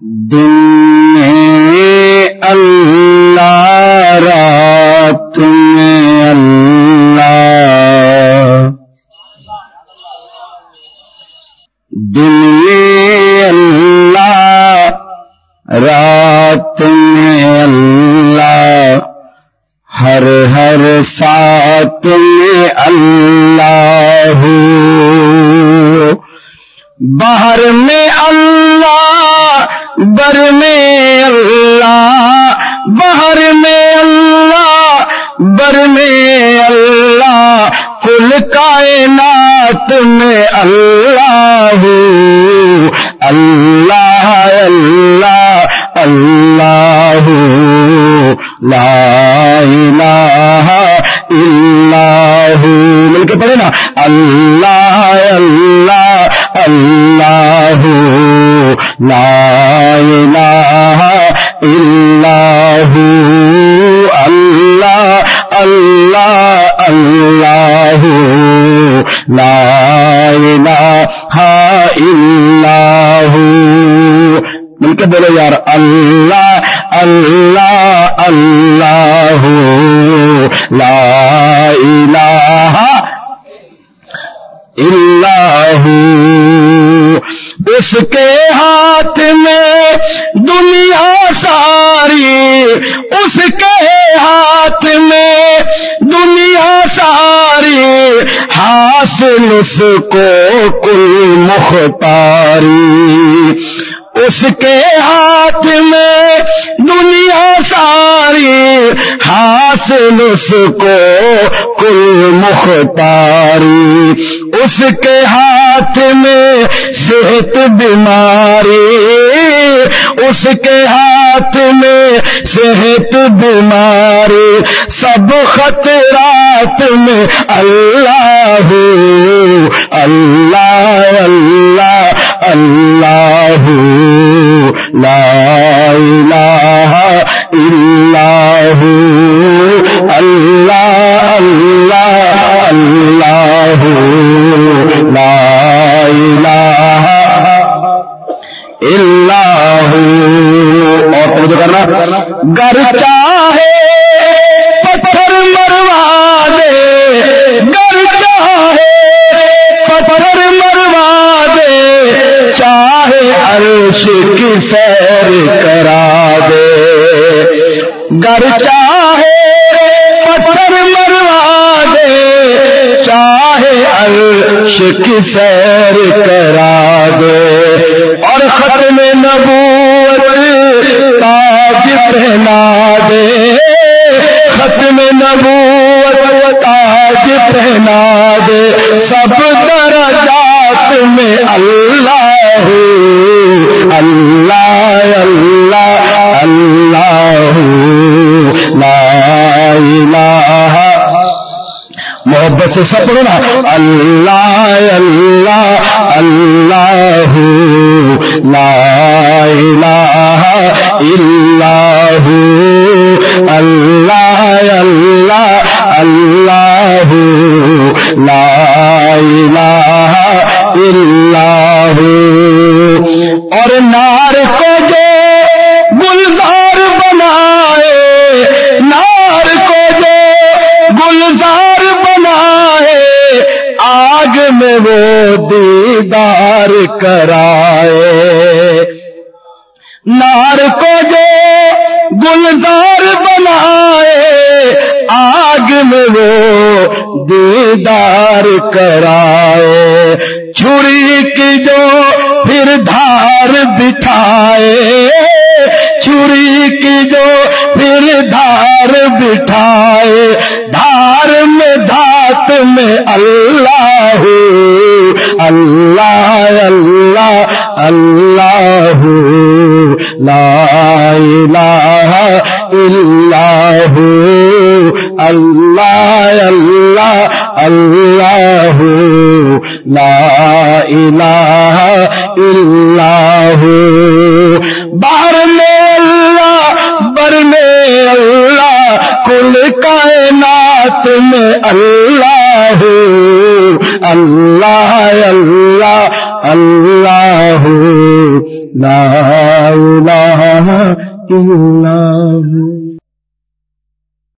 دن میں اللہ رات میں اللہ دن میں اللہ رات میں اللہ ہر ہر ساتھ میں اللہ باہر میں اللہ بر میں اللہ باہر میں اللہ، بر میں اللہ، کل کائنات میں اللہ اللہ اللہ اللہ لا الہ الا ہو مل کے پڑھے نا، اللہ اللہ اللہ لا الہ الا ہو اللہ اللہ اللہ لا الہ الا ہو مل کے بولو یار اللہ اللہ اللہ لا الہ الا اللہ اس کے ہاتھ میں دنیا ساری، اس کے ہاتھ میں دنیا ساری، حاصل اس کو کل مختاری۔ اس کے حاصل اس کو کل مختاری، اس کے ہاتھ میں صحت بیماری، اس کے ہاتھ میں صحت بیماری، سب خطرات میں اللہ اللہ اللہ اللہ، لا الہ الا اللہ اللہ اللہ لا الہ الا اور توجہ کرنا، گر چاہے پتھر مروا دے، گر چاہے پتھر مروا دے، چاہے عرش کی سیر کرا دے۔ گر چاہے عرش کی سیر کرا دے اور ختم نبوت تاج پہنا دے۔ ختم نبوت تاج پہنا دے۔ سب درجات میں اللہ اللہ اللہ اللہ لا الہ محبت سے سب پڑھو اللہ اللہ اللہ، لا الہ الا اللہ اللہ اللہ، لا الہ الا اور نار کو جو وہ دیدار کرائے۔ نار کو جو گلزار بنائے، آگ میں وہ دیدار کرائے۔ چھری کی جو پھر دھار بٹھائے، چھری کی جو پھر دھار بٹھائے۔ دھار میں دھات میں اللہ اللہ اللہ لا الہ الا اللہ اللہ اللہ لا الہ الا باہر میں اللہ بر میں اللہ، کل کائنات میں اللہ اللہ اللہ اللہ لا الہ الا